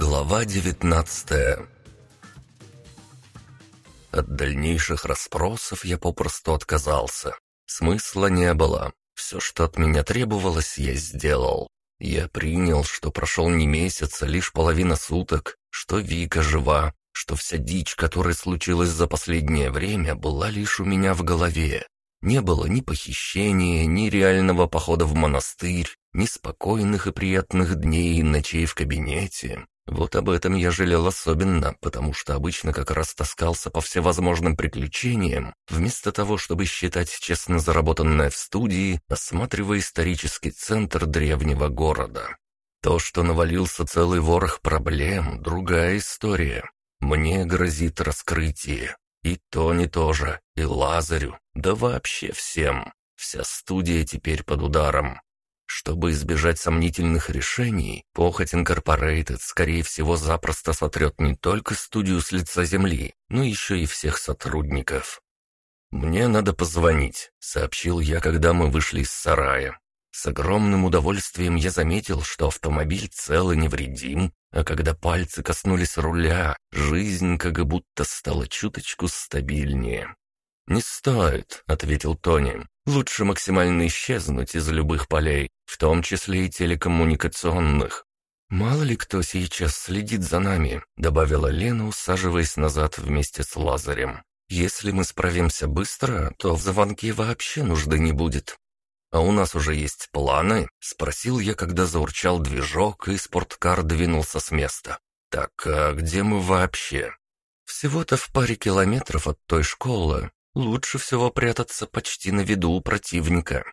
Глава 19 От дальнейших расспросов я попросту отказался. Смысла не было. Все, что от меня требовалось, я сделал. Я принял, что прошел не месяц, а лишь половина суток, что Вика жива, что вся дичь, которая случилась за последнее время, была лишь у меня в голове. Не было ни похищения, ни реального похода в монастырь, ни спокойных и приятных дней и ночей в кабинете. Вот об этом я жалел особенно, потому что обычно как раз таскался по всевозможным приключениям, вместо того, чтобы считать честно заработанное в студии, осматривая исторический центр древнего города. То, что навалился целый ворох проблем, другая история. Мне грозит раскрытие. И Тони тоже, и Лазарю, да вообще всем. Вся студия теперь под ударом. Чтобы избежать сомнительных решений, Похоть Инкорпорейтед, скорее всего, запросто сотрет не только студию с лица земли, но еще и всех сотрудников. «Мне надо позвонить», — сообщил я, когда мы вышли из сарая. С огромным удовольствием я заметил, что автомобиль цел и невредим, а когда пальцы коснулись руля, жизнь как будто стала чуточку стабильнее. «Не стоит», — ответил Тони. «Лучше максимально исчезнуть из любых полей, в том числе и телекоммуникационных». «Мало ли кто сейчас следит за нами», — добавила Лена, усаживаясь назад вместе с Лазарем. «Если мы справимся быстро, то в звонке вообще нужды не будет. «А у нас уже есть планы?» — спросил я, когда заурчал движок, и спорткар двинулся с места. «Так, а где мы вообще?» «Всего-то в паре километров от той школы. Лучше всего прятаться почти на виду у противника».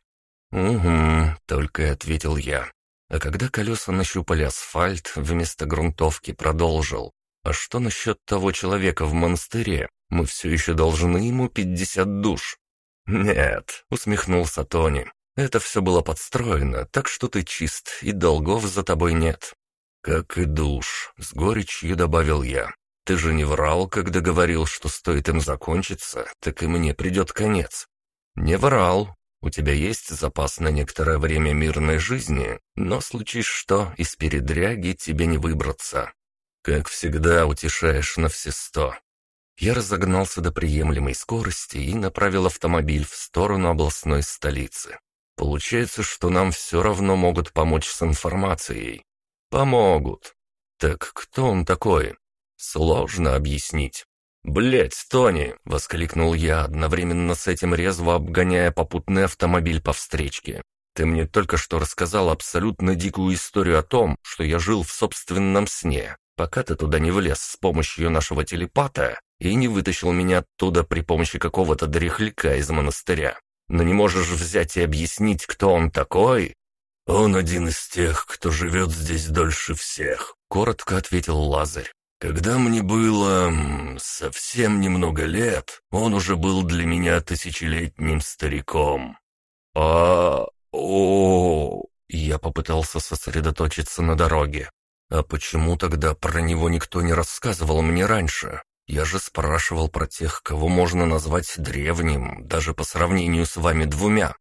«Угу», — только и ответил я. А когда колеса нащупали асфальт, вместо грунтовки продолжил. «А что насчет того человека в монастыре? Мы все еще должны ему пятьдесят душ». «Нет», — усмехнулся Тони. Это все было подстроено, так что ты чист, и долгов за тобой нет». «Как и душ», — с горечью добавил я. «Ты же не врал, когда говорил, что стоит им закончиться, так и мне придет конец». «Не врал. У тебя есть запас на некоторое время мирной жизни, но случись что, из передряги тебе не выбраться. Как всегда, утешаешь на все сто». Я разогнался до приемлемой скорости и направил автомобиль в сторону областной столицы. Получается, что нам все равно могут помочь с информацией. Помогут. Так кто он такой? Сложно объяснить. «Блядь, Тони!» — воскликнул я, одновременно с этим резво обгоняя попутный автомобиль по встречке. «Ты мне только что рассказал абсолютно дикую историю о том, что я жил в собственном сне, пока ты туда не влез с помощью нашего телепата и не вытащил меня оттуда при помощи какого-то дряхляка из монастыря но не можешь взять и объяснить, кто он такой?» «Он один из тех, кто живет здесь дольше всех», — коротко ответил Лазарь. «Когда мне было совсем немного лет, он уже был для меня тысячелетним стариком». «А... о...» Я попытался сосредоточиться на дороге. «А почему тогда про него никто не рассказывал мне раньше?» Я же спрашивал про тех, кого можно назвать древним, даже по сравнению с вами двумя.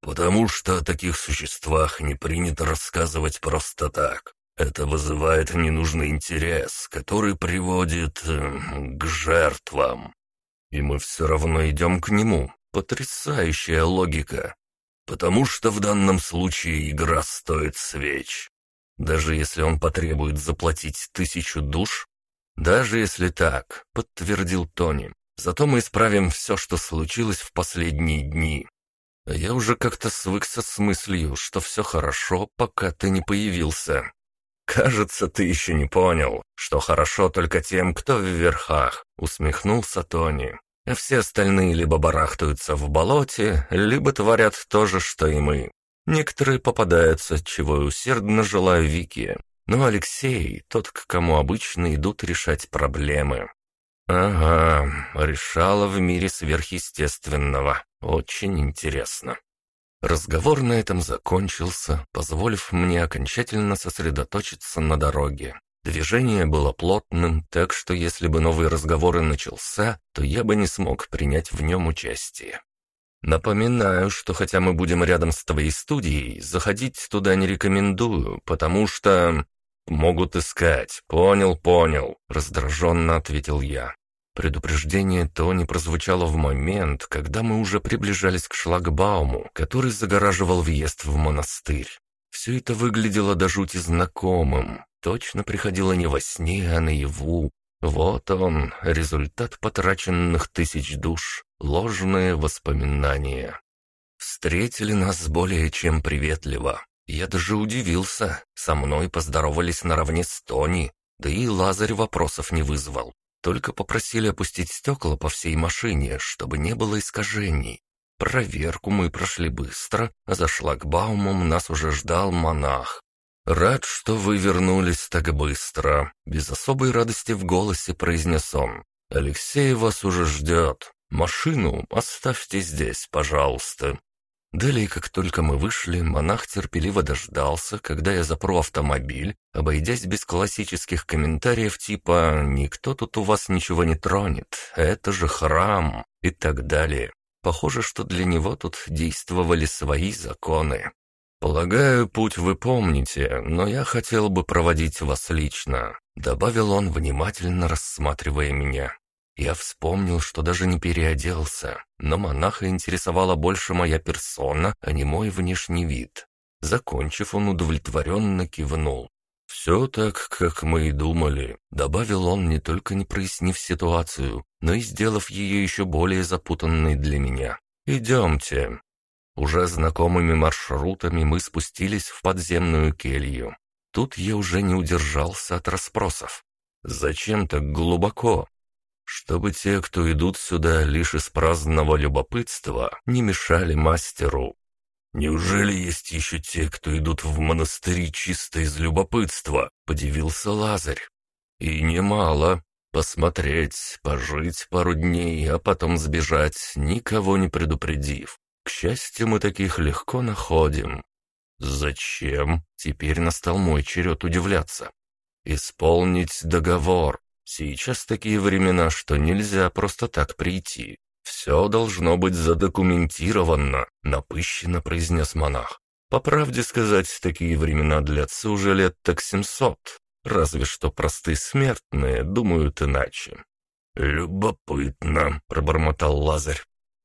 Потому что о таких существах не принято рассказывать просто так. Это вызывает ненужный интерес, который приводит э, к жертвам. И мы все равно идем к нему. Потрясающая логика. Потому что в данном случае игра стоит свеч. Даже если он потребует заплатить тысячу душ, «Даже если так», — подтвердил Тони. «Зато мы исправим все, что случилось в последние дни. А я уже как-то свыкся с мыслью, что все хорошо, пока ты не появился. Кажется, ты еще не понял, что хорошо только тем, кто в верхах», — усмехнулся Тони. «А все остальные либо барахтаются в болоте, либо творят то же, что и мы. Некоторые попадаются, чего и усердно желаю Вике. Но Алексей — тот, к кому обычно идут решать проблемы. Ага, решала в мире сверхъестественного. Очень интересно. Разговор на этом закончился, позволив мне окончательно сосредоточиться на дороге. Движение было плотным, так что если бы новый разговор и начался, то я бы не смог принять в нем участие. Напоминаю, что хотя мы будем рядом с твоей студией, заходить туда не рекомендую, потому что... могут искать. Понял, понял», — раздраженно ответил я. Предупреждение то не прозвучало в момент, когда мы уже приближались к шлагбауму, который загораживал въезд в монастырь. Все это выглядело до жути знакомым, точно приходило не во сне, а наяву. Вот он, результат потраченных тысяч душ, ложные воспоминания. Встретили нас более чем приветливо. Я даже удивился, со мной поздоровались наравне с Тони, да и Лазарь вопросов не вызвал. Только попросили опустить стекла по всей машине, чтобы не было искажений. Проверку мы прошли быстро, а за шлагбаумом нас уже ждал монах. «Рад, что вы вернулись так быстро», — без особой радости в голосе произнес он. «Алексей вас уже ждет. Машину оставьте здесь, пожалуйста». Далее, как только мы вышли, монах терпеливо дождался, когда я запру автомобиль, обойдясь без классических комментариев типа «Никто тут у вас ничего не тронет, это же храм» и так далее. Похоже, что для него тут действовали свои законы. «Полагаю, путь вы помните, но я хотел бы проводить вас лично», добавил он, внимательно рассматривая меня. Я вспомнил, что даже не переоделся, но монаха интересовала больше моя персона, а не мой внешний вид. Закончив, он удовлетворенно кивнул. «Все так, как мы и думали», — добавил он, не только не прояснив ситуацию, но и сделав ее еще более запутанной для меня. «Идемте». Уже знакомыми маршрутами мы спустились в подземную келью. Тут я уже не удержался от расспросов. «Зачем так глубоко?» Чтобы те, кто идут сюда лишь из праздного любопытства, не мешали мастеру. «Неужели есть еще те, кто идут в монастыри чисто из любопытства?» — подивился Лазарь. «И немало. Посмотреть, пожить пару дней, а потом сбежать, никого не предупредив. К счастью, мы таких легко находим». «Зачем?» — теперь настал мой черед удивляться. «Исполнить договор. Сейчас такие времена, что нельзя просто так прийти. Все должно быть задокументировано», — напыщенно произнес монах. «По правде сказать, такие времена длятся уже лет так семьсот. Разве что простые смертные думают иначе». «Любопытно», — пробормотал Лазарь.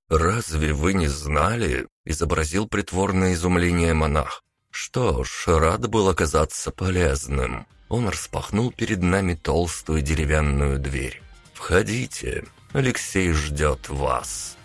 «Разве вы не знали?» — изобразил притворное изумление монах. «Что ж, рад был оказаться полезным». Он распахнул перед нами толстую деревянную дверь. «Входите, Алексей ждет вас».